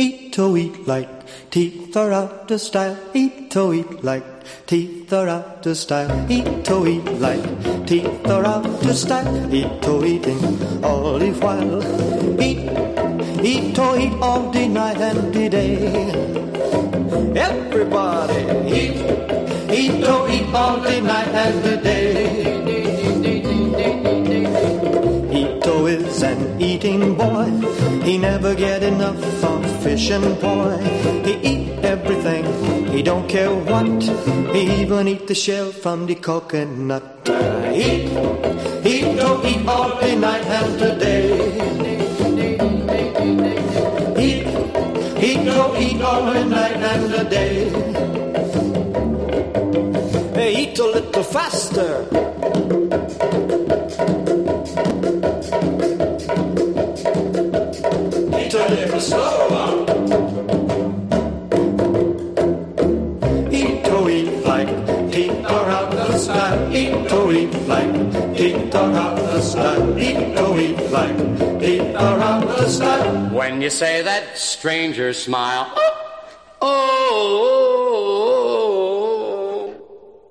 Ito eat like teeth are out of style. Ito eat like teeth are out of style. Ito eat like teeth are out of style. Ito eating all the while. Eat, Ito eat all the night and the day. Everybody eat, Ito eat all the night and the day. Eating boy. He never get enough of fish and poi. He eat everything. He don't care what. He even eat the shell from the coconut. Eat, eat, don't eat all the night and the day. Eat, eat, don't eat all night and the day. Hey, eat a little faster. When you say that, stranger smile. oh, Oh, oh.